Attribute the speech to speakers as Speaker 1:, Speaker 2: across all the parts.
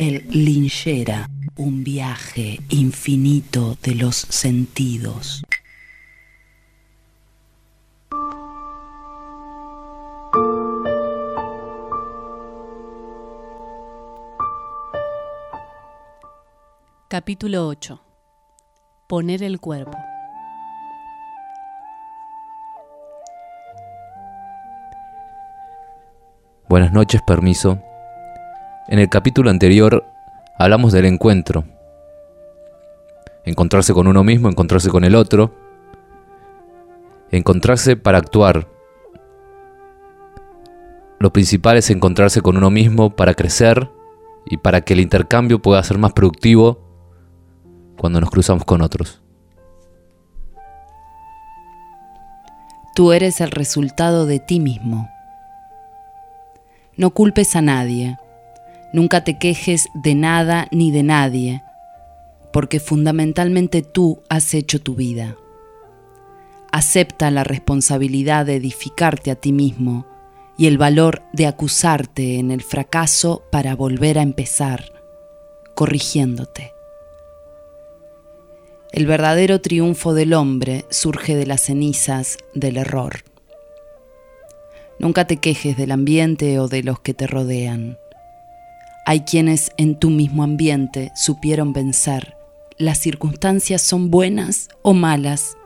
Speaker 1: el linchera, un viaje infinito de los sentidos.
Speaker 2: Capítulo 8. Poner el cuerpo.
Speaker 3: Buenas noches, permiso. En el capítulo anterior hablamos del encuentro. Encontrarse con uno mismo, encontrarse con el otro. Encontrarse para actuar. Lo principal es encontrarse con uno mismo para crecer y para que el intercambio pueda ser más productivo cuando nos cruzamos con otros.
Speaker 1: Tú eres el resultado de ti mismo. No culpes a nadie. Nunca te quejes de nada ni de nadie, porque fundamentalmente tú has hecho tu vida. Acepta la responsabilidad de edificarte a ti mismo y el valor de acusarte en el fracaso para volver a empezar, corrigiéndote. El verdadero triunfo del hombre surge de las cenizas del error. Nunca te quejes del ambiente o de los que te rodean. Hay quienes en tu mismo ambiente supieron vencer. Las circunstancias son buenas o malas,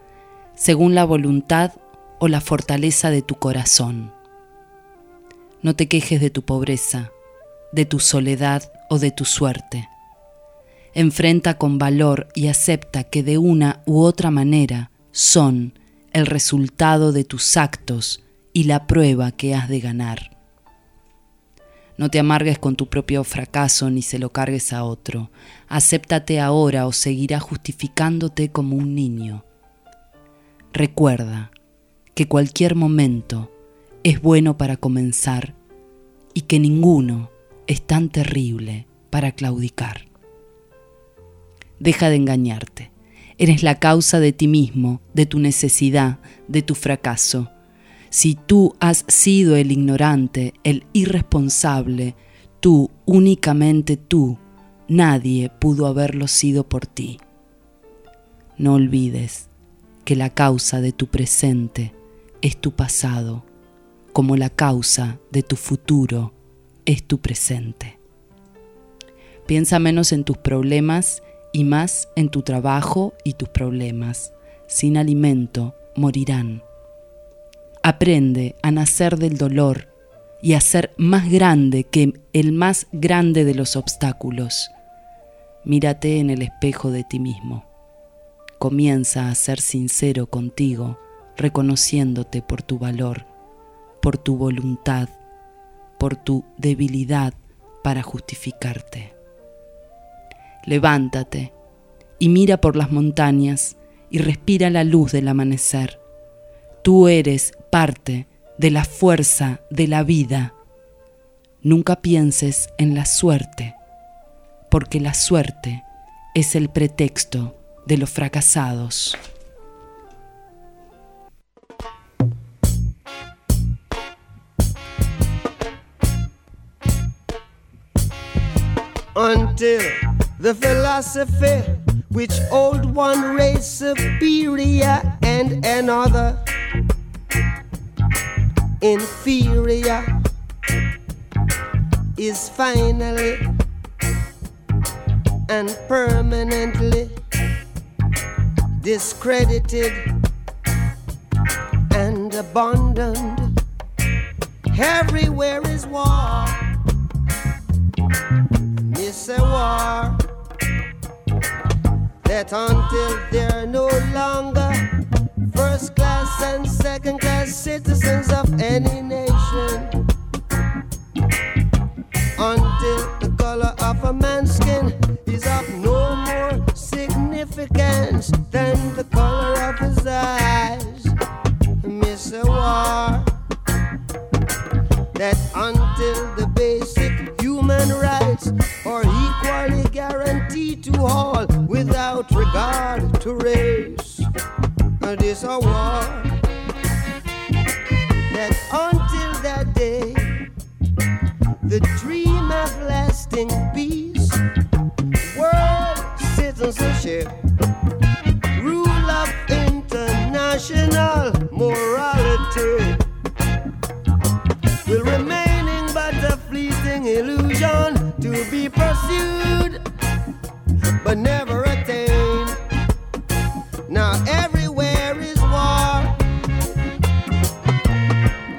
Speaker 1: según la voluntad o la fortaleza de tu corazón. No te quejes de tu pobreza, de tu soledad o de tu suerte. Enfrenta con valor y acepta que de una u otra manera son el resultado de tus actos y la prueba que has de ganar. No te amargues con tu propio fracaso ni se lo cargues a otro. Acéptate ahora o seguirás justificándote como un niño. Recuerda que cualquier momento es bueno para comenzar y que ninguno es tan terrible para claudicar. Deja de engañarte. Eres la causa de ti mismo, de tu necesidad, de tu fracaso. Si tú has sido el ignorante, el irresponsable, tú, únicamente tú, nadie pudo haberlo sido por ti. No olvides que la causa de tu presente es tu pasado, como la causa de tu futuro es tu presente. Piensa menos en tus problemas y más en tu trabajo y tus problemas. Sin alimento morirán. Aprende a nacer del dolor y a ser más grande que el más grande de los obstáculos. Mírate en el espejo de ti mismo. Comienza a ser sincero contigo, reconociéndote por tu valor, por tu voluntad, por tu debilidad para justificarte. Levántate y mira por las montañas y respira la luz del amanecer. Tú eres parte de la fuerza de la vida. Nunca pienses en la suerte, porque la suerte es el pretexto de los fracasados.
Speaker 4: Until the philosophy which old one race superior and another inferior is finally and permanently discredited and abandoned. Everywhere is war. Miss a war. That until they're no longer and second class citizens of any nation. Until the color of a man's skin is of no more significance than the color of his eyes. Miss a war. That until the basic human rights are equally guaranteed to all without regard to race this a war lasting peace, world citizenship, rule of international morality.
Speaker 5: Will remaining but a fleeting illusion to be pursued but never attained. Now everywhere is war,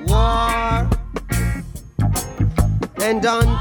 Speaker 5: war, and
Speaker 4: on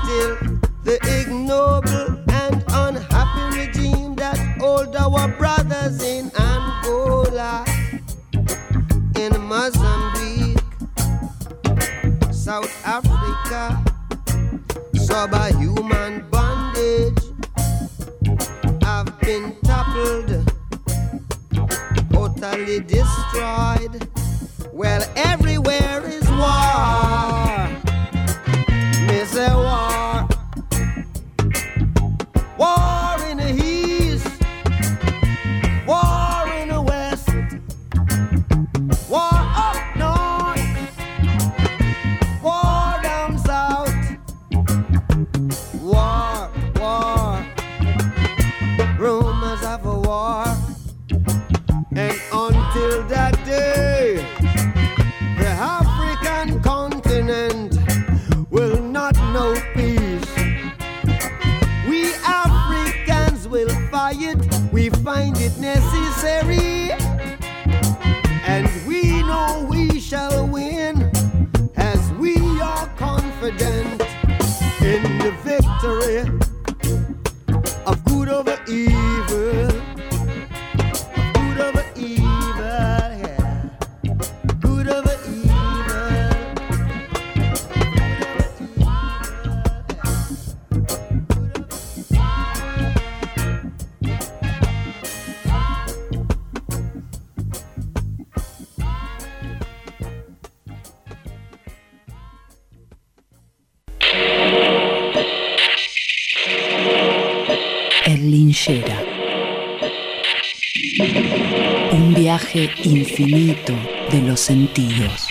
Speaker 4: Un viaje infinito de los sentidos.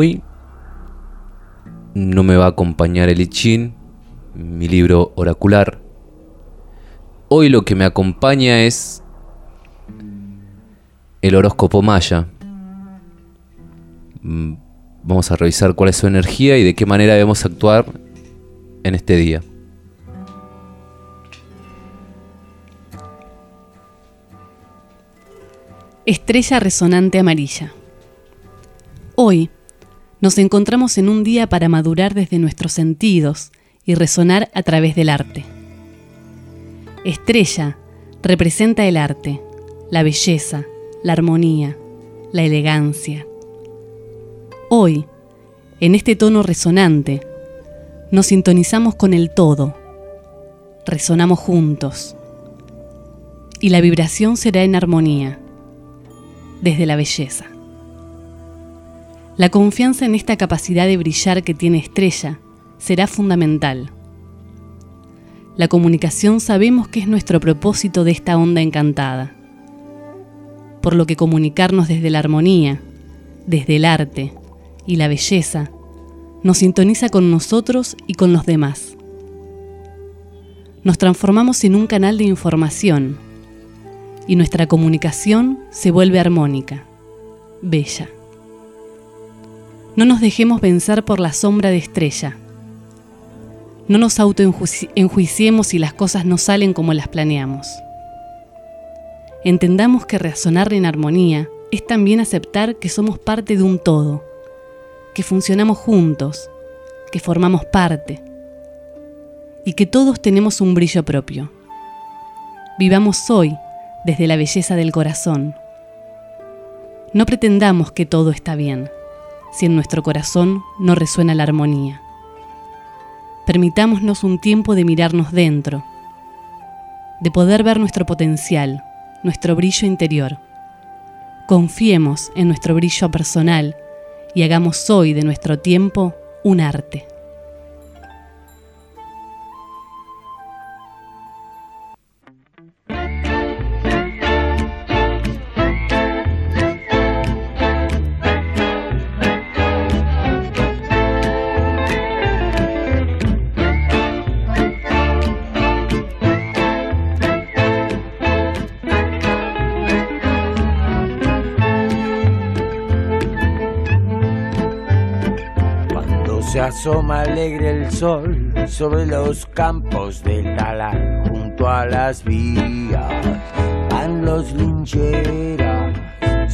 Speaker 3: Hoy no me va a acompañar el I Ching, mi libro oracular. Hoy lo que me acompaña es el horóscopo maya. Mm, Vamos a revisar cuál es su energía y de qué manera debemos actuar en este día.
Speaker 2: Estrella resonante amarilla. Hoy nos encontramos en un día para madurar desde nuestros sentidos y resonar a través del arte. Estrella representa el arte, la belleza, la armonía, la elegancia. Hoy, en este tono resonante, nos sintonizamos con el todo, resonamos juntos, y la vibración será en armonía, desde la belleza. La confianza en esta capacidad de brillar que tiene Estrella será fundamental. La comunicación sabemos que es nuestro propósito de esta onda encantada. Por lo que comunicarnos desde la armonía, desde el arte y la belleza nos sintoniza con nosotros y con los demás. Nos transformamos en un canal de información y nuestra comunicación se vuelve armónica, bella. No nos dejemos vencer por la sombra de estrella. No nos autoenjuiciemos si las cosas no salen como las planeamos. Entendamos que razonar en armonía es también aceptar que somos parte de un todo, que funcionamos juntos, que formamos parte y que todos tenemos un brillo propio. Vivamos hoy desde la belleza del corazón. No pretendamos que todo está bien si en nuestro corazón no resuena la armonía. Permitámonos un tiempo de mirarnos dentro, de poder ver nuestro potencial, nuestro brillo interior. Confiemos en nuestro brillo personal y hagamos hoy de nuestro tiempo un arte.
Speaker 6: Asoma alegre el sol sobre los campos del talar, junto a las vías. Van los lincheras,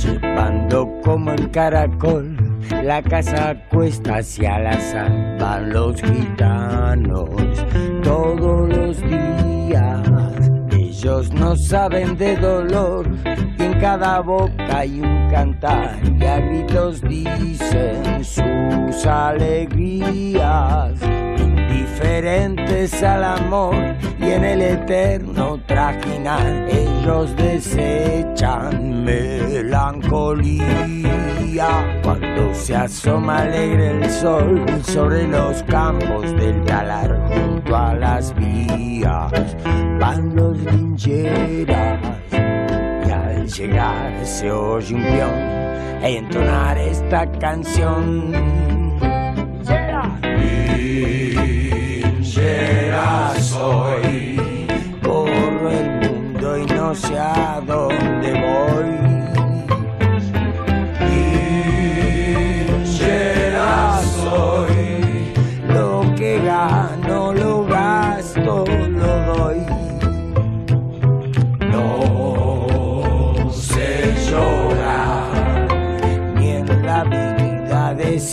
Speaker 6: llevando como el caracol. La casa cuesta hacia la sal, van los gitanos todos los días. Ellos no saben de dolor cada boca hay un cantar. Y a gritos dicen sus alegrías indiferentes al amor y en el eterno trajinar. Ellos desechan melancolía. Cuando se asoma alegre el sol sobre los campos del talar junto a las vías van los lincheras llegar se oye un peón e entonar esta canción. Linchera soy corro el mundo y no sé a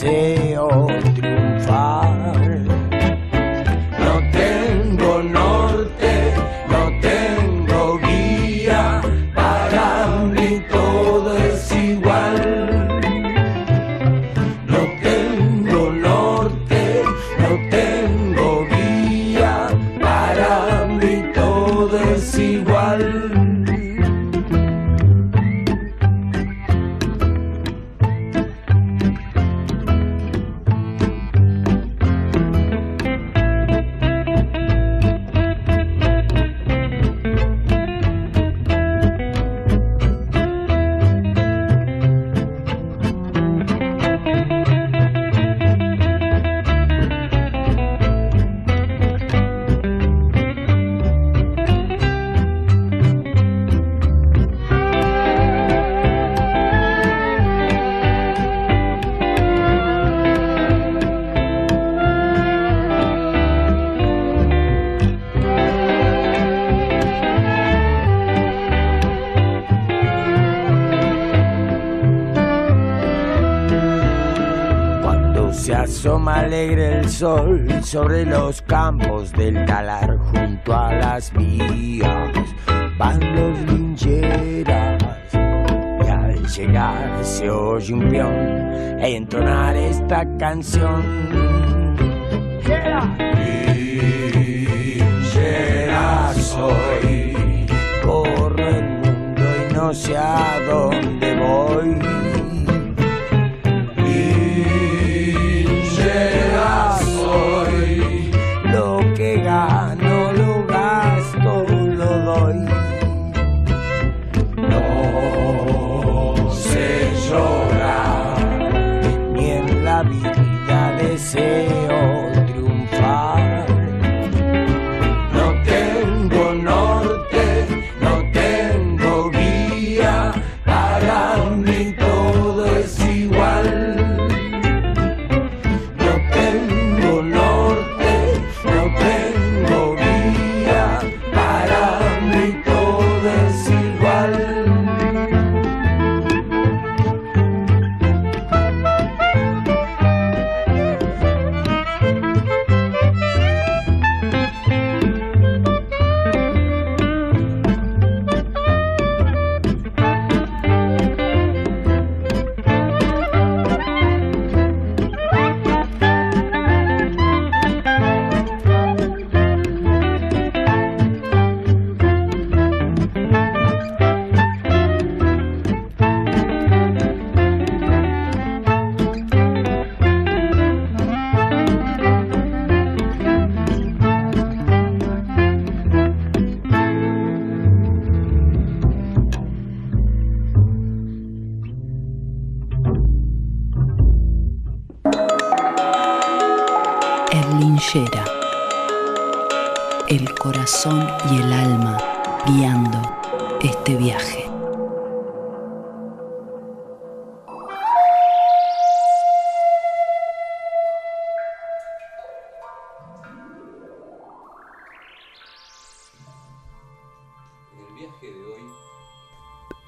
Speaker 6: vida sol sobre los campos del talar junto a las vías. Van los lincheras y al llegar se oye un peón entonar esta canción. Linchera soy corro el mundo y no sé a dónde voy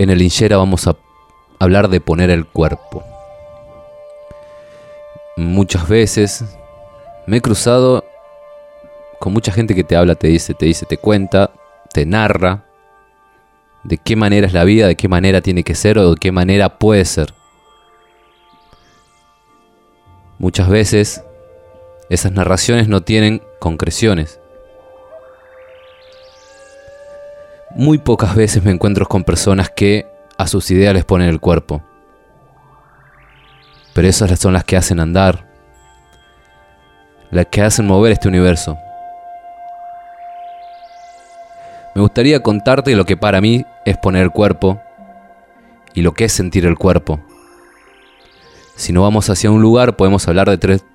Speaker 6: En
Speaker 1: el
Speaker 3: Inchera vamos a hablar de poner el cuerpo. Muchas veces me he cruzado con mucha gente que te habla, te dice, te dice, te cuenta, te narra de qué manera es la vida, de qué manera tiene que ser o de qué manera puede ser. Muchas veces esas narraciones no tienen concreciones. Muy pocas veces me encuentro con personas que a sus ideas les ponen el cuerpo. Pero esas son las que hacen andar, las que hacen mover este universo. Me gustaría contarte lo que para mí es poner el cuerpo y lo que es sentir el cuerpo. Si no vamos hacia un lugar, podemos hablar de tres,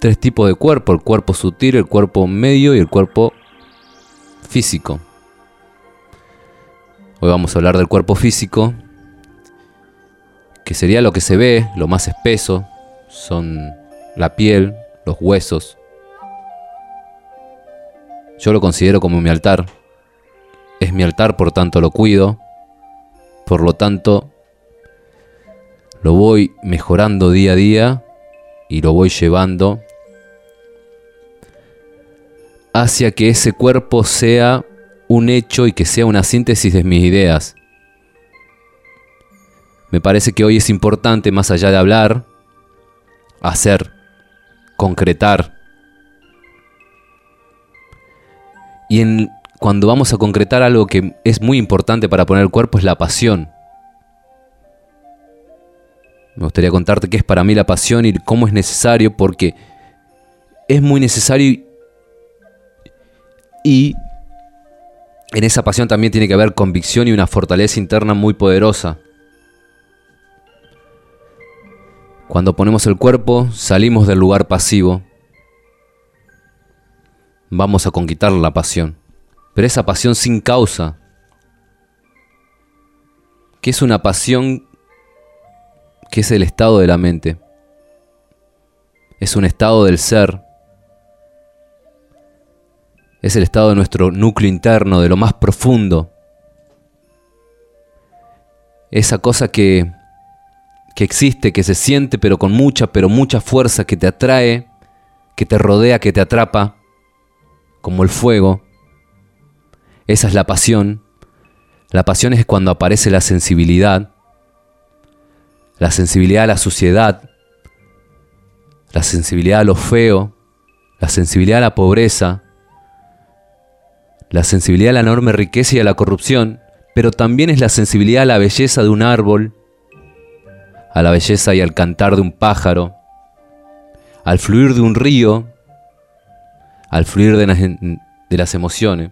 Speaker 3: tres tipos de cuerpo, el cuerpo sutil, el cuerpo medio y el cuerpo físico. Hoy vamos a hablar del cuerpo físico, que sería lo que se ve, lo más espeso, son la piel, los huesos. Yo lo considero como mi altar. Es mi altar, por tanto lo cuido. Por lo tanto, lo voy mejorando día a día y lo voy llevando hacia que ese cuerpo sea un hecho y que sea una síntesis de mis ideas. Me parece que hoy es importante, más allá de hablar, hacer, concretar. Y en, cuando vamos a concretar algo que es muy importante para poner el cuerpo es la pasión. Me gustaría contarte qué es para mí la pasión y cómo es necesario, porque es muy necesario y en esa pasión también tiene que haber convicción y una fortaleza interna muy poderosa. Cuando ponemos el cuerpo, salimos del lugar pasivo. Vamos a conquistar la pasión. Pero esa pasión sin causa, que es una pasión que es el estado de la mente. Es un estado del ser es el estado de nuestro núcleo interno, de lo más profundo. Esa cosa que, que existe, que se siente, pero con mucha, pero mucha fuerza, que te atrae, que te rodea, que te atrapa, como el fuego. Esa es la pasión. La pasión es cuando aparece la sensibilidad, la sensibilidad a la suciedad, la sensibilidad a lo feo, la sensibilidad a la pobreza, la sensibilidad a la enorme riqueza y a la corrupción, pero también es la sensibilidad a la belleza de un árbol, a la belleza y al cantar de un pájaro, al fluir de un río, al fluir de las, emociones.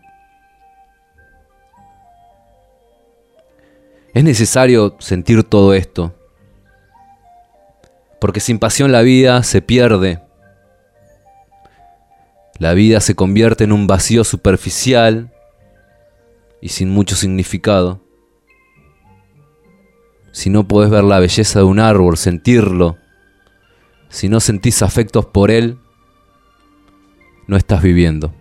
Speaker 3: Es necesario sentir todo esto, porque sin pasión la vida se pierde la vida se convierte en un vacío superficial y sin mucho significado. Si no puedes ver la belleza de un árbol, sentirlo, si no sentís afectos por él, no estás viviendo.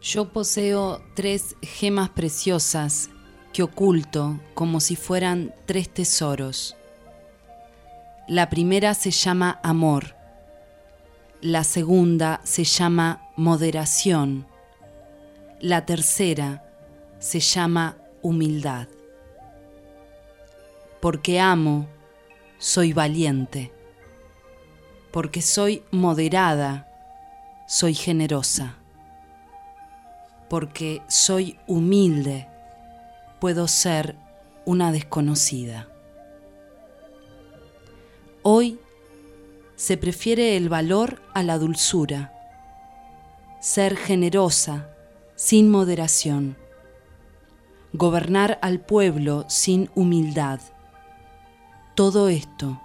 Speaker 1: Yo poseo tres gemas preciosas que oculto como si fueran tres tesoros. La primera se llama amor, la segunda se llama moderación, la tercera se llama humildad. Porque amo, soy valiente. Porque soy moderada, soy generosa. Porque soy humilde, puedo ser una desconocida. Hoy se prefiere el valor a la dulzura, ser generosa sin moderación, gobernar al pueblo sin humildad. Todo esto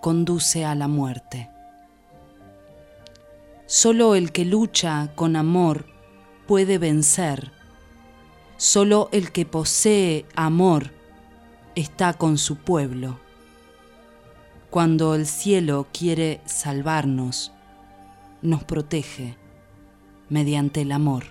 Speaker 7: conduce a la muerte. Solo el que lucha con amor puede vencer. Solo el que posee amor está con su pueblo. Cuando el cielo quiere salvarnos, nos protege mediante el amor.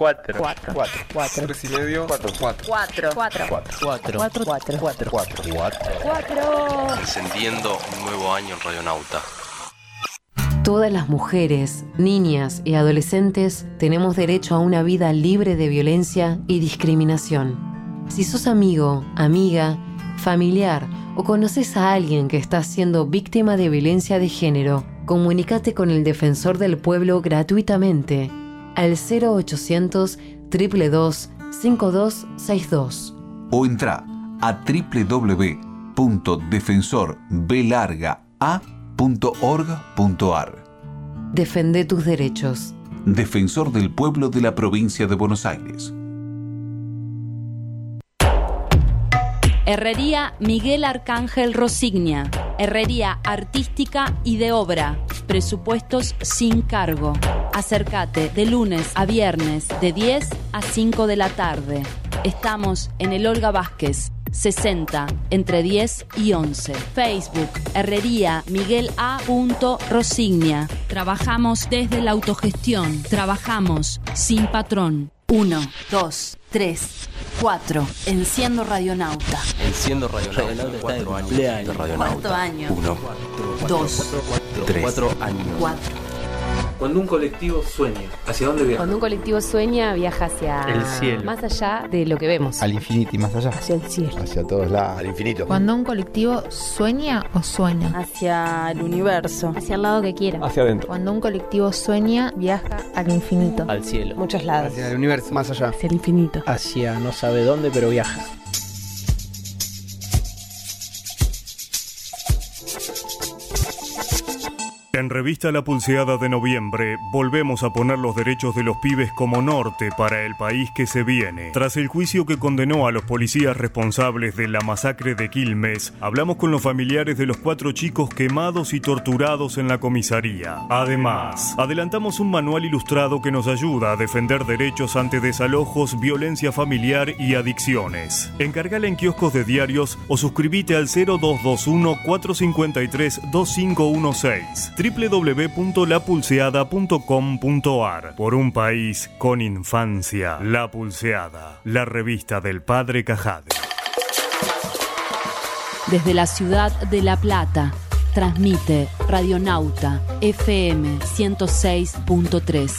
Speaker 8: Cuatro.
Speaker 9: Cuatro.
Speaker 8: Cuatro.
Speaker 9: Cuatro.
Speaker 8: Tres y medio. Cuatro. Cuatro.
Speaker 9: Cuatro.
Speaker 8: Cuatro.
Speaker 9: Cuatro. Cuatro. Cuatro. Cuatro.
Speaker 8: Cuatro.
Speaker 9: Cuatro.
Speaker 10: Encendiendo un nuevo año en Radionauta.
Speaker 11: Todas las mujeres, niñas y adolescentes tenemos derecho a una vida libre de violencia y discriminación. Si sos amigo, amiga, familiar o conoces a alguien que está siendo víctima de violencia de género, comunícate con el defensor del pueblo gratuitamente al 0800 322 5262
Speaker 12: o entra a www.defensorbelargaa.org.ar.
Speaker 11: Defende tus derechos.
Speaker 12: Defensor del pueblo de la provincia de Buenos Aires.
Speaker 13: Herrería Miguel Arcángel Rosignia. Herrería artística y de obra. Presupuestos sin cargo. Acércate de lunes a viernes de 10 a 5 de la tarde. Estamos en el Olga Vázquez, 60, entre 10 y 11. Facebook, Herrería Miguel A. Rosignia. Trabajamos desde la autogestión. Trabajamos sin patrón. 1, 2, 3, 4. Enciendo Radionauta.
Speaker 10: Enciendo Radionauta. Cuatro años de
Speaker 13: Cuarto
Speaker 10: Radionauta.
Speaker 13: año.
Speaker 10: Uno.
Speaker 13: 2,
Speaker 10: Tres. Cuatro años.
Speaker 13: 4.
Speaker 14: Cuando un colectivo sueña, ¿hacia dónde viaja?
Speaker 15: Cuando un colectivo sueña, viaja hacia
Speaker 14: El cielo.
Speaker 15: más allá de lo que vemos.
Speaker 16: Al infinito y más allá.
Speaker 15: Hacia el cielo.
Speaker 16: Hacia todos lados. Al infinito.
Speaker 17: Cuando un colectivo sueña o sueña.
Speaker 13: Hacia el universo.
Speaker 15: Hacia el lado que quiera.
Speaker 14: Hacia adentro.
Speaker 17: Cuando un colectivo sueña, viaja al infinito.
Speaker 14: Al cielo.
Speaker 15: Muchos lados.
Speaker 16: Hacia el universo. Más allá.
Speaker 15: Hacia el infinito.
Speaker 14: Hacia no sabe dónde, pero viaja.
Speaker 18: En revista La Pulseada de noviembre volvemos a poner los derechos de los pibes como norte para el país que se viene. Tras el juicio que condenó a los policías responsables de la masacre de Quilmes, hablamos con los familiares de los cuatro chicos quemados y torturados en la comisaría. Además, adelantamos un manual ilustrado que nos ayuda a defender derechos ante desalojos, violencia familiar y adicciones. Encargala en kioscos de diarios o suscríbete al 0221 453 2516 www.lapulseada.com.ar Por un país con infancia. La Pulseada, la revista del padre Cajade.
Speaker 13: Desde la ciudad de La Plata, transmite Radionauta FM 106.3.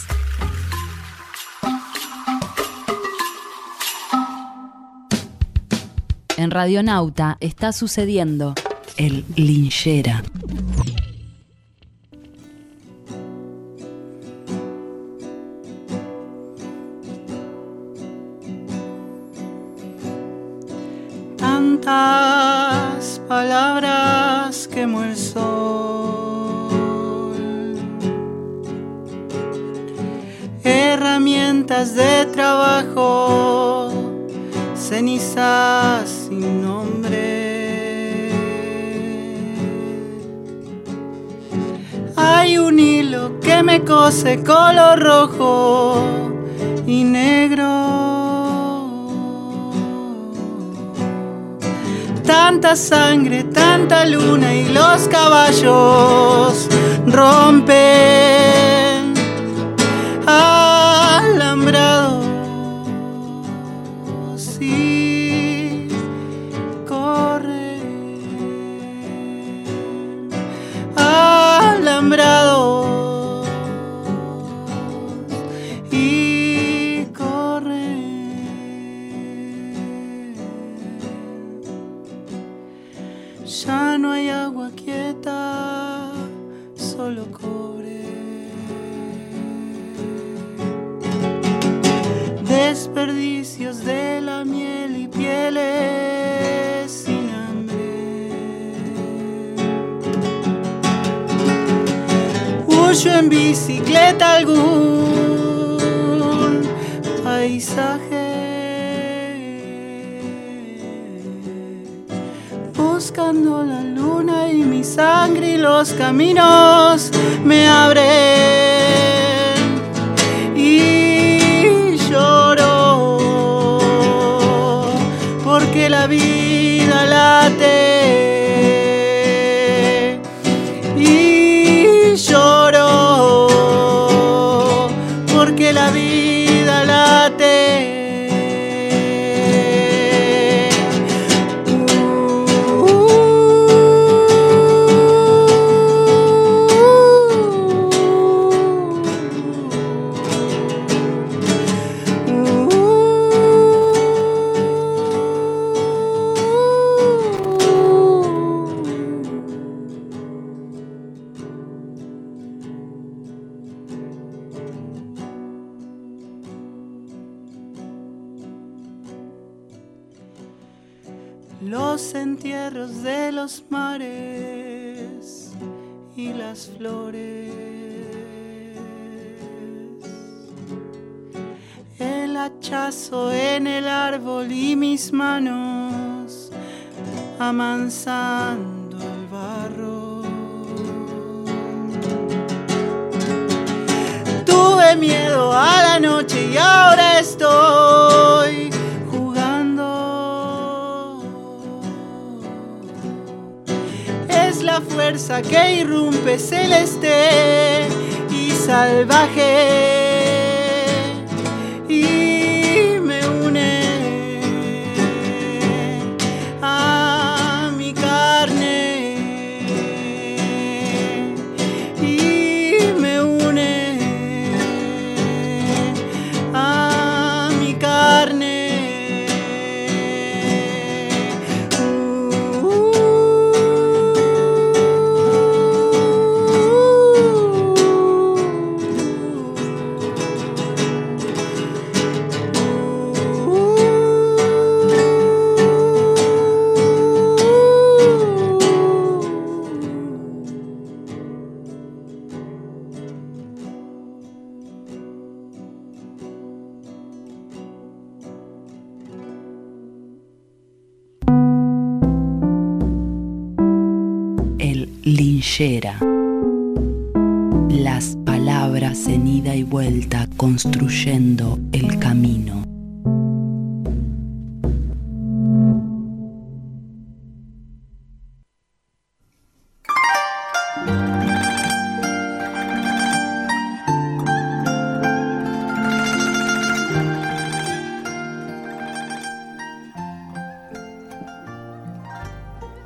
Speaker 13: En Radionauta está sucediendo el linchera.
Speaker 19: Tantas palabras quemó el sol. Herramientas de trabajo, cenizas sin nombre. Hay un hilo que me cose color rojo y negro. Tanta sangre, tanta luna y los caballos rompen. Alambrados y corren Desperdicios de la miel y pieles sin hambre. Huyo en bicicleta algún paisaje. buscando la luna y mi sangre y los caminos me abren En el árbol y mis manos amansando el barro. Tuve miedo a la noche y ahora estoy jugando. Es la fuerza que irrumpe celeste y salvaje.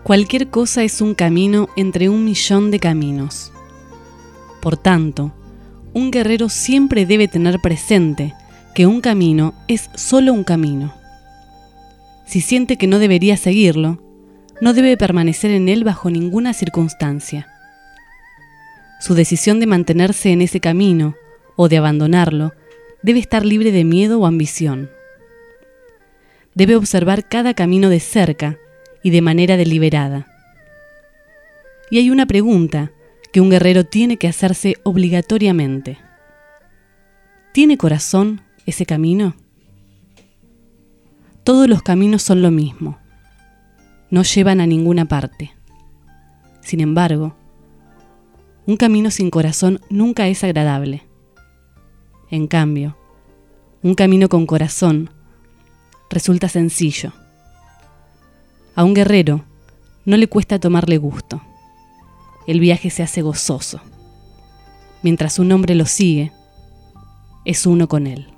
Speaker 2: Cualquier cosa es un camino entre un millón de caminos. Por tanto, un guerrero siempre debe tener presente que un camino es solo un camino. Si siente que no debería seguirlo, no debe permanecer en él bajo ninguna circunstancia. Su decisión de mantenerse en ese camino o de abandonarlo debe estar libre de miedo o ambición. Debe observar cada camino de cerca y de manera deliberada. Y hay una pregunta que un guerrero tiene que hacerse obligatoriamente. ¿Tiene corazón ese camino? Todos los caminos son lo mismo. No llevan a ninguna parte. Sin embargo, un camino sin corazón nunca es agradable. En cambio, un camino con corazón resulta sencillo. A un guerrero no le cuesta tomarle gusto. El viaje se hace gozoso. Mientras un hombre lo sigue, es uno con él.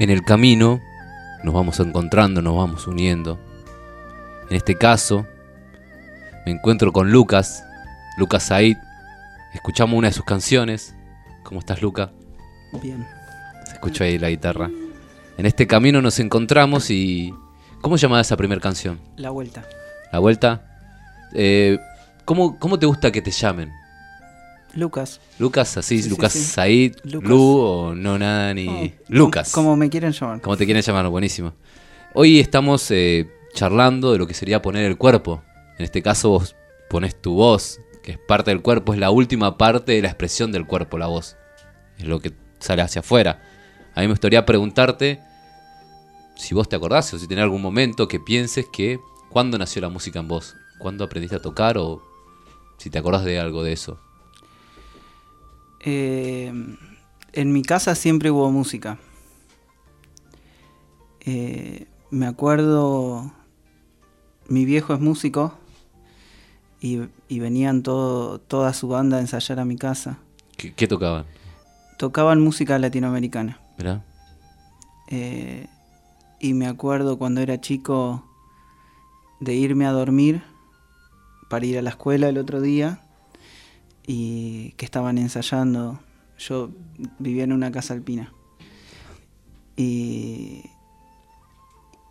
Speaker 3: En el camino nos vamos encontrando, nos vamos uniendo. En este caso, me encuentro con Lucas, Lucas Said. Escuchamos una de sus canciones. ¿Cómo estás, Luca?
Speaker 19: Bien.
Speaker 3: Se escuchó ahí la guitarra. En este camino nos encontramos y... ¿Cómo se llamaba esa primera canción?
Speaker 19: La vuelta.
Speaker 3: ¿La vuelta? Eh, ¿cómo, ¿Cómo te gusta que te llamen?
Speaker 19: Lucas.
Speaker 3: Lucas, así,
Speaker 19: Sí, sí,
Speaker 3: Lucas
Speaker 19: sí.
Speaker 3: Said,
Speaker 19: Lucas.
Speaker 3: Lu o no nada ni...
Speaker 19: Oh,
Speaker 3: Lucas.
Speaker 19: Como, como me quieren llamar.
Speaker 3: Como te quieren llamar, buenísimo. Hoy estamos eh, charlando de lo que sería poner el cuerpo. En este caso vos pones tu voz, que es parte del cuerpo, es la última parte de la expresión del cuerpo, la voz. Es lo que sale hacia afuera. A mí me gustaría preguntarte si vos te acordás o si tenés algún momento que pienses que cuándo nació la música en vos, cuándo aprendiste a tocar o si te acordás de algo de eso.
Speaker 19: Eh, en mi casa siempre hubo música. Eh, me acuerdo, mi viejo es músico y, y venían todo, toda su banda a ensayar a mi casa.
Speaker 3: ¿Qué, qué tocaban?
Speaker 19: Tocaban música latinoamericana.
Speaker 3: ¿Verdad?
Speaker 19: Eh, y me acuerdo cuando era chico de irme a dormir para ir a la escuela el otro día y que estaban ensayando. Yo vivía en una casa alpina. Y,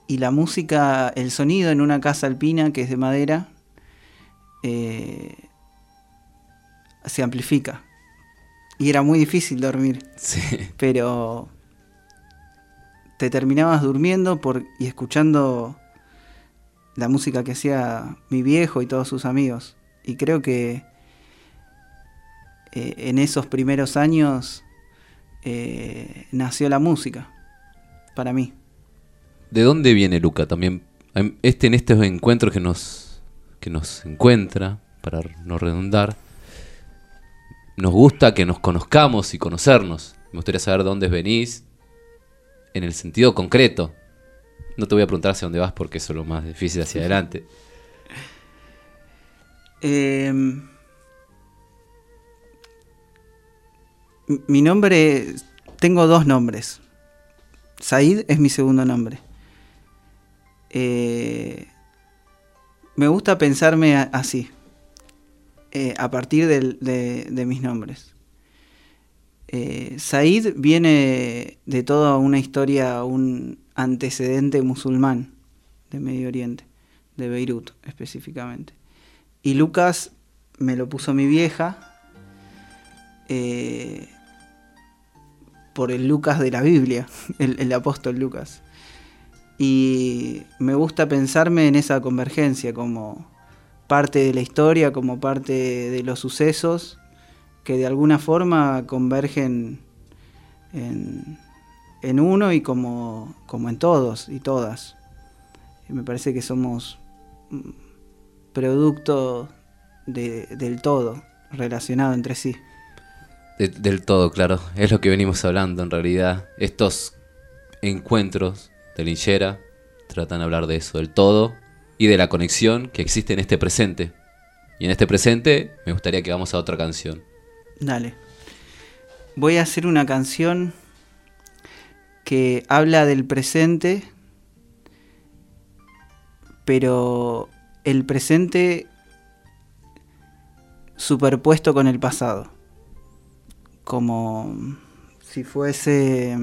Speaker 19: y la música, el sonido en una casa alpina que es de madera, eh, se amplifica. Y era muy difícil dormir.
Speaker 3: Sí.
Speaker 19: Pero te terminabas durmiendo por, y escuchando la música que hacía mi viejo y todos sus amigos. Y creo que eh, en esos primeros años eh, nació la música para mí.
Speaker 3: ¿De dónde viene Luca? También em, este en estos encuentros que nos que nos encuentra para no redundar nos gusta que nos conozcamos y conocernos. Me gustaría saber de dónde venís en el sentido concreto. No te voy a preguntar hacia dónde vas porque eso es lo más difícil hacia adelante.
Speaker 19: Eh, mi nombre, tengo dos nombres. Said es mi segundo nombre. Eh, me gusta pensarme así, eh, a partir de, mis nombres. Eh, Said viene de toda una historia, un antecedente musulmán de Medio Oriente, de Beirut específicamente. Y Lucas me lo puso mi vieja eh, por el Lucas de la Biblia, el apóstol Lucas. Y me gusta pensarme en esa convergencia como parte de la historia, como parte de los sucesos que de alguna forma convergen en, uno y como, como en todos y todas. Me parece que somos mm, producto de- del todo, relacionado entre sí.
Speaker 3: De- del todo, claro. Es lo que venimos hablando en realidad. Estos encuentros de Linchera tratan de hablar de eso, del todo y de la conexión que existe en este presente. Y en este presente me gustaría que vamos a otra canción.
Speaker 19: Dale. Voy a hacer una canción que habla del presente, pero el presente superpuesto con el pasado. Como si fuese...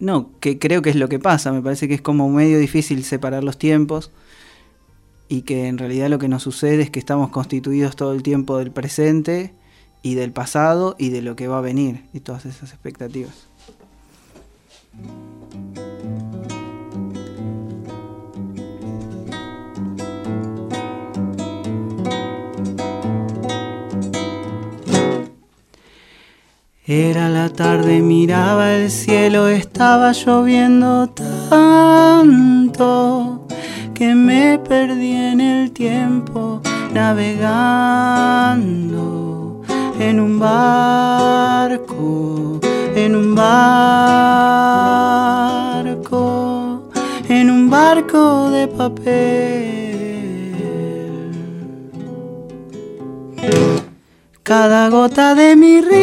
Speaker 19: No, que creo que es lo que pasa, me parece que es como medio difícil separar los tiempos y que en realidad lo que nos sucede es que estamos constituidos todo el tiempo del presente y del pasado y de lo que va a venir y todas esas expectativas. Era la tarde, miraba el cielo, estaba lloviendo tanto que me perdí en el tiempo navegando en un barco, en un barco, en un barco de papel. Cada gota de mi río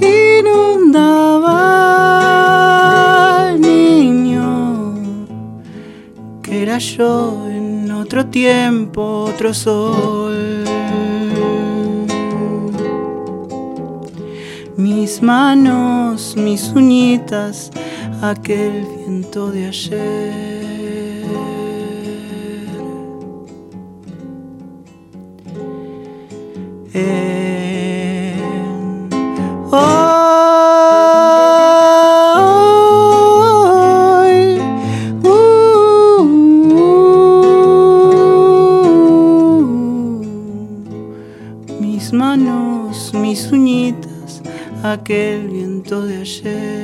Speaker 19: inundaba al niño que era yo en otro tiempo, otro sol. Mis manos, mis uñitas, aquel viento de ayer. En hoy, uh, mis manos, mis uñitas, aquel viento de ayer.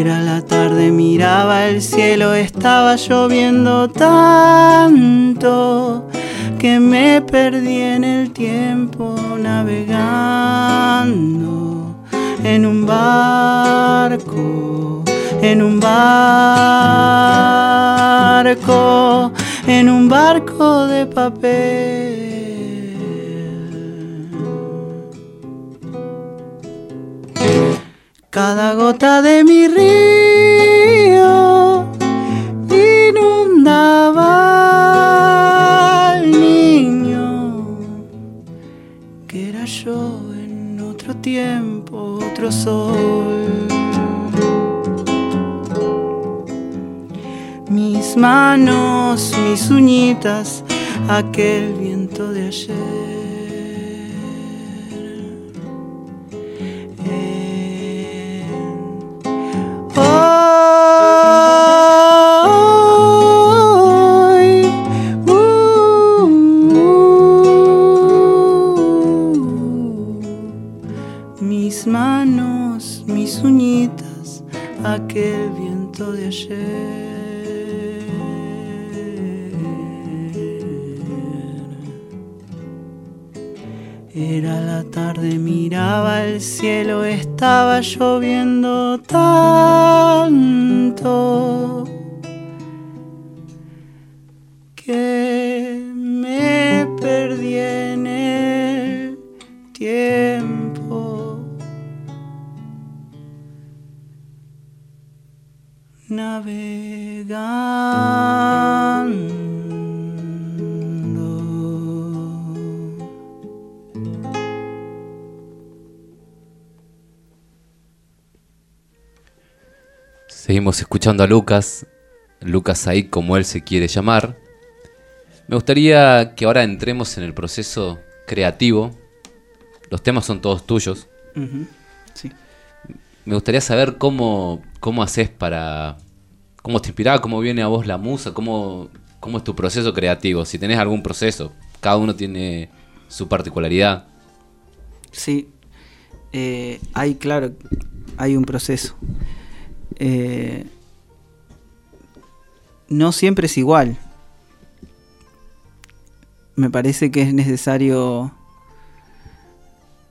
Speaker 19: Era la tarde, miraba el cielo, estaba lloviendo tanto que me perdí en el tiempo navegando en un barco, en un barco, en un barco de papel. Cada gota de mi río inundaba al niño que era yo en otro tiempo, otro sol. mis manos, mis uñitas, aquel
Speaker 3: escuchando a Lucas, Lucas ahí como él se quiere llamar. Me gustaría que ahora entremos en el proceso creativo. Los temas son todos tuyos.
Speaker 19: Sí.
Speaker 3: Me gustaría saber cómo, cómo haces para... ¿Cómo te inspirás? ¿Cómo viene a vos la musa? ¿Cómo, ¿Cómo es tu proceso creativo? Si tenés algún proceso. Cada uno tiene su particularidad.
Speaker 19: Sí, eh, hay, claro, hay un proceso. Eh, no siempre es igual. Me parece que es necesario...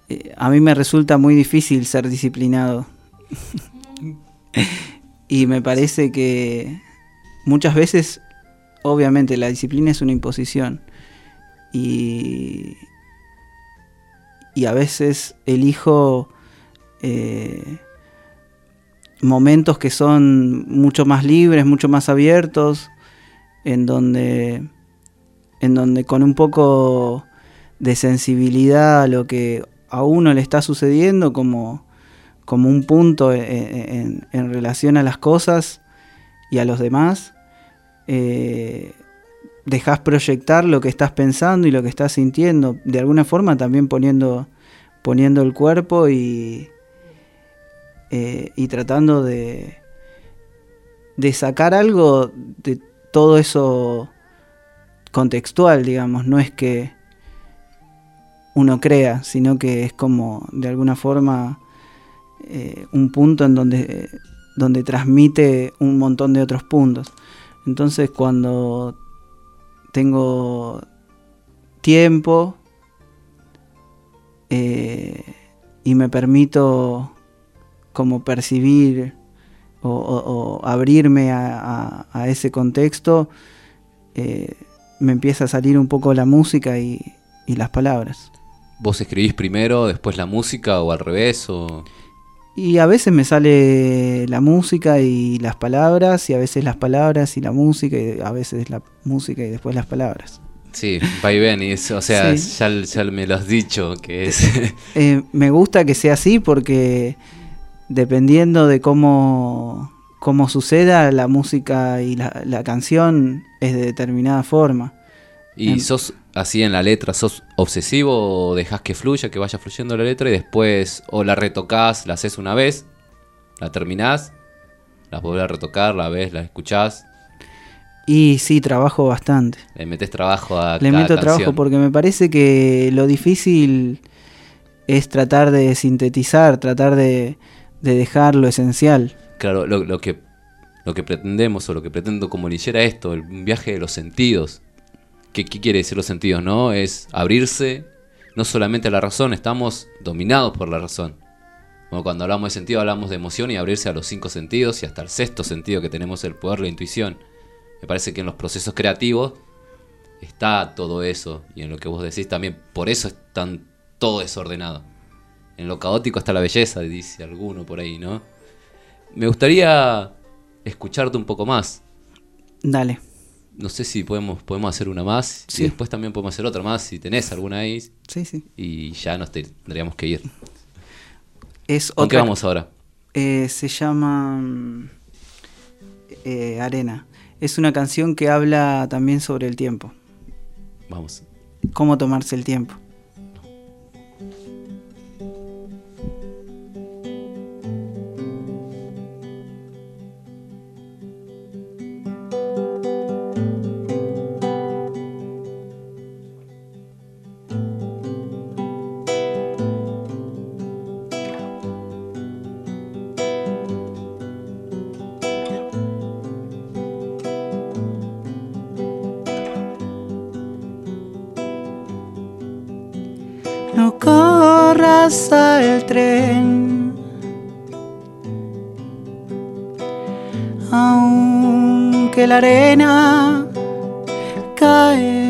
Speaker 19: eh, a mí me resulta muy difícil ser disciplinado. y me parece que muchas veces, obviamente, la disciplina es una imposición. Y, y a veces elijo eh, momentos que son mucho más libres, mucho más abiertos, en donde, en donde con un poco de sensibilidad a lo que a uno le está sucediendo como, como un punto en, en- en relación a las cosas y a los demás, eh, dejas proyectar lo que estás pensando y lo que estás sintiendo, de alguna forma también poniendo, poniendo el cuerpo y, eh, y tratando de, sacar algo de todo eso contextual, digamos, no es que uno crea, sino que es como de alguna forma eh, un punto en donde, donde transmite un montón de otros puntos. Entonces cuando tengo tiempo eh, y me permito como percibir o, o- o abrirme a, a- a ese contexto, eh, me empieza a salir un poco la música y, y las palabras.
Speaker 3: ¿Vos escribís primero, después la música o al revés? O...
Speaker 19: Y a veces me sale la música y las palabras, y a veces las palabras y la música, y a veces la música y después las palabras.
Speaker 3: Sí, va y ven, y o sea,
Speaker 19: Sí.
Speaker 3: ya, ya me lo has dicho, que es...
Speaker 19: Eh, me gusta que sea así porque dependiendo de cómo, cómo suceda, la música y la, la canción es de determinada forma.
Speaker 3: ¿Y sos así en la letra, sos obsesivo o dejás que fluya, que vaya fluyendo la letra y después o la retocás, la haces una vez, la terminás, la volvés a retocar, la ves, la escuchás,
Speaker 19: Y sí, trabajo bastante.
Speaker 3: le metes trabajo a
Speaker 19: Le
Speaker 3: cada
Speaker 19: meto trabajo porque me parece que lo difícil es tratar de sintetizar, tratar de, de dejar lo esencial.
Speaker 3: Claro, lo, lo que, lo que pretendemos o lo que pretendo como leyera esto, el viaje de los sentidos. ¿Qué, qué quiere decir los sentidos? No es abrirse no solamente a la razón, estamos dominados por la razón. Bueno, cuando hablamos de sentido hablamos de emoción y abrirse a los cinco sentidos y hasta el sexto sentido que tenemos el poder, la intuición. Me parece que en los procesos creativos está todo eso y en lo que vos decís también, por eso es tan todo desordenado. En lo caótico está la belleza, dice alguno por ahí, ¿no? Me gustaría escucharte un poco más.
Speaker 19: Dale.
Speaker 3: No sé si podemos, podemos hacer una más
Speaker 19: Sí.
Speaker 3: y después también podemos hacer otra más si tenés alguna ahí.
Speaker 19: Sí, sí.
Speaker 3: Y ya nos te- tendríamos que ir.
Speaker 19: Es
Speaker 3: ¿Con qué vamos ahora?
Speaker 19: Eh, se llama eh, Arena. Es una canción que habla también sobre el tiempo.
Speaker 3: Vamos.
Speaker 19: Cómo tomarse el tiempo. Aunque la arena cae.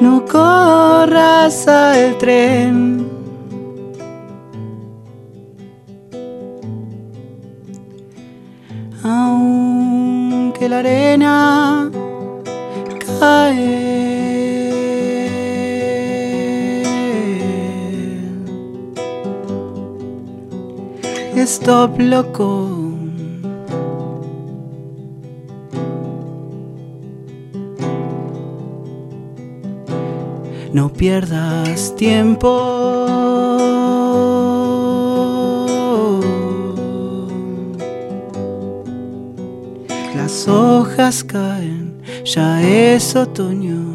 Speaker 19: No corras al tren. No pierdas tiempo. Las hojas caen, ya es otoño.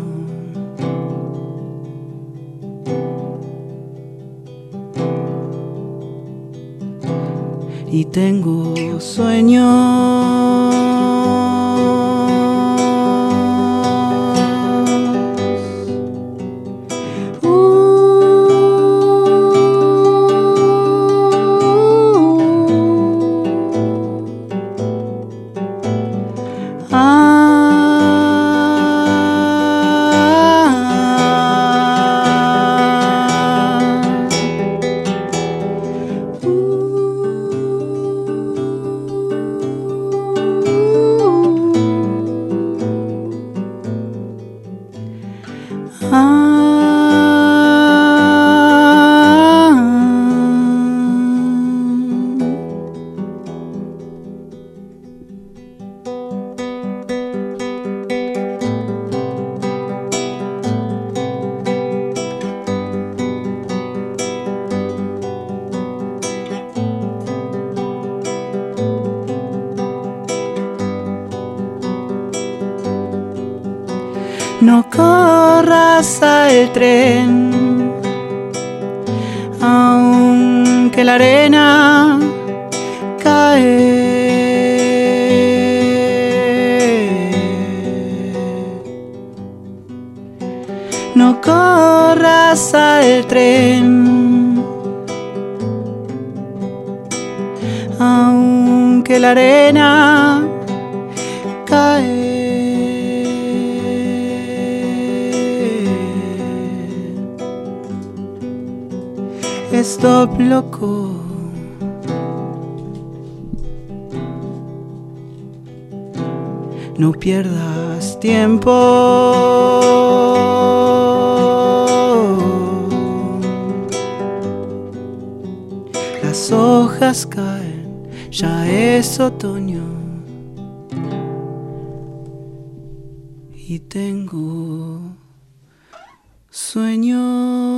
Speaker 19: Y tengo sueños. Otoño. Y tengo sueños.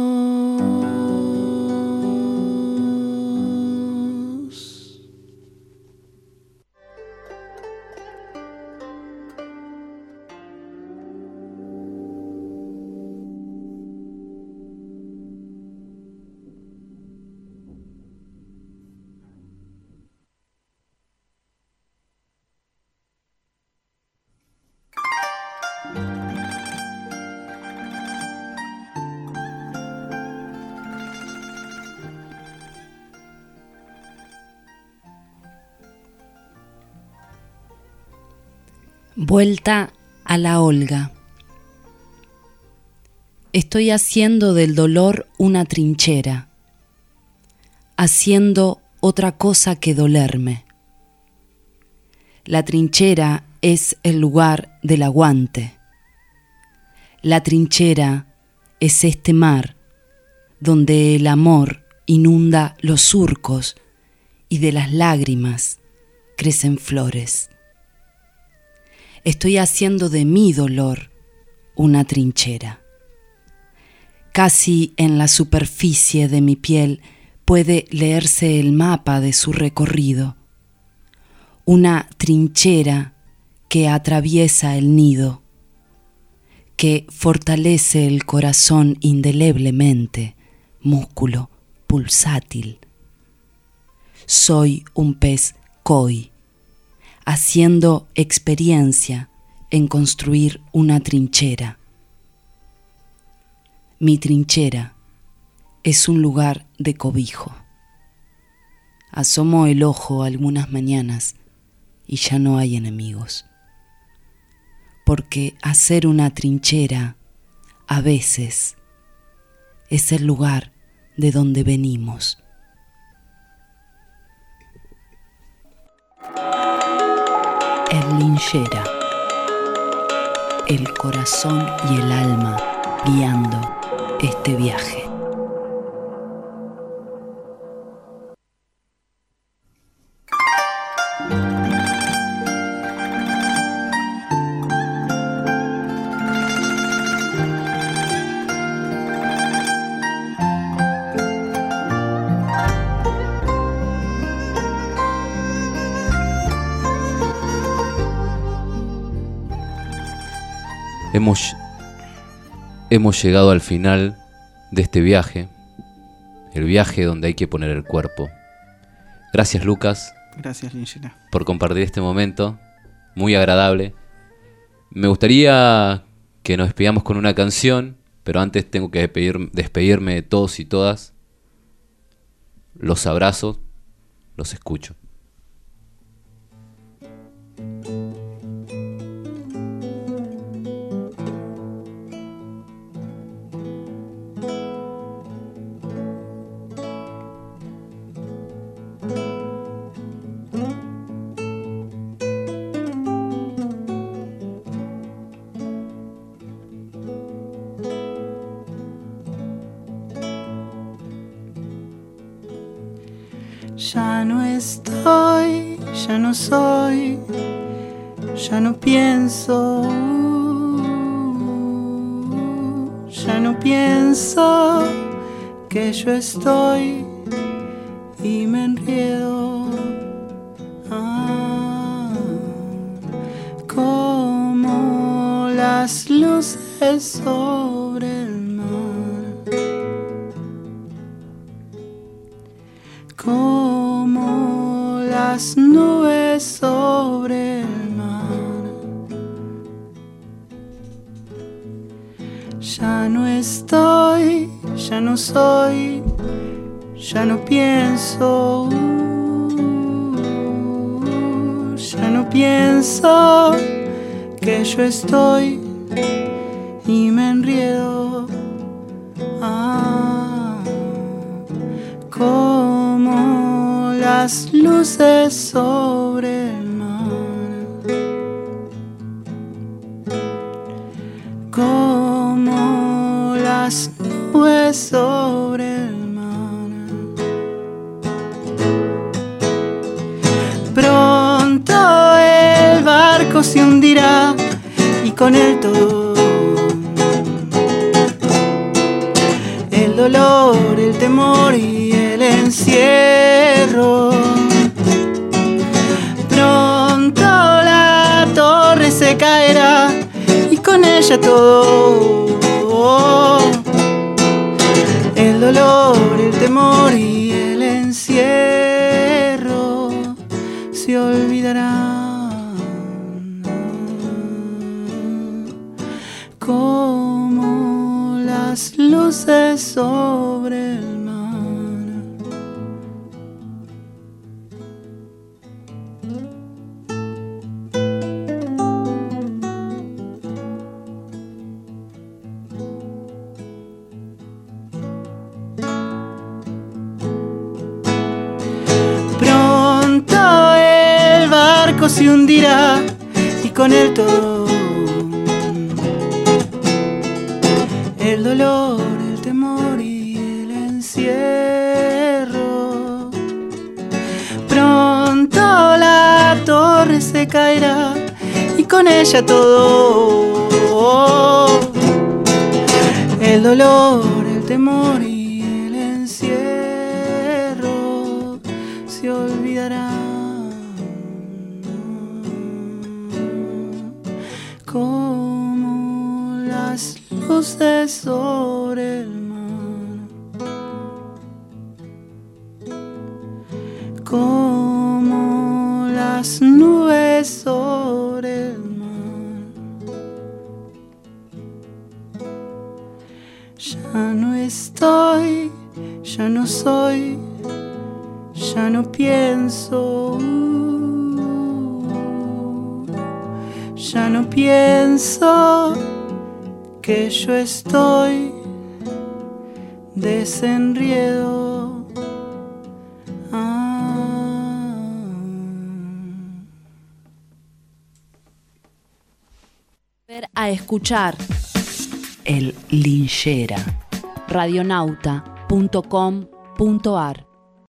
Speaker 1: Vuelta a la Olga. Estoy haciendo del dolor una trinchera, haciendo otra cosa que dolerme. La trinchera es el lugar del aguante. La trinchera es este mar donde el amor inunda los surcos y de las lágrimas crecen flores. Estoy haciendo de mi dolor una trinchera. Casi en la superficie de mi piel puede leerse el mapa de su recorrido. Una trinchera que atraviesa el nido, que fortalece el corazón indeleblemente, músculo pulsátil. Soy un pez koi, haciendo experiencia en construir una trinchera. Mi trinchera es un lugar de cobijo. Asomo el ojo algunas mañanas y ya no hay enemigos porque hacer una trinchera a veces es el lugar de donde venimos. El linchera, el corazón y el alma guiando este viaje.
Speaker 3: Hemos, hemos llegado al final de este viaje, el viaje donde hay que poner el cuerpo. Gracias Lucas.
Speaker 19: Gracias.
Speaker 3: Por compartir este momento, muy agradable. Me gustaría que nos despidamos con una canción, pero antes tengo que despedir, despedirme de todos y todas. Los abrazo, los escucho.
Speaker 19: Ya no pienso, ya no pienso que yo estoy y me enredo. Ah, como las luces sobre el mar. como las nubes sobre estoy, ya no soy, ya no pienso, ya no pienso que yo estoy y me enriedo. Ah, como las luces sobre sobre el mar. Pronto el barco se hundirá y con él todo el dolor, el temor y el encierro. Pronto la torre se caerá y con ella todo. Temor y el encierro se olvidarán. Como las luces sobre el con el todo. El dolor, el temor y el encierro. Pronto la torre se caerá y con ella todo. El dolor, el temor y estoy desenriedo.
Speaker 13: A escuchar
Speaker 1: El linchera.
Speaker 13: radionauta.com.ar